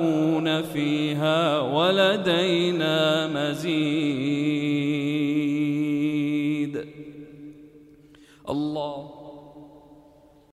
يشاءون فيها ولدينا مزيد.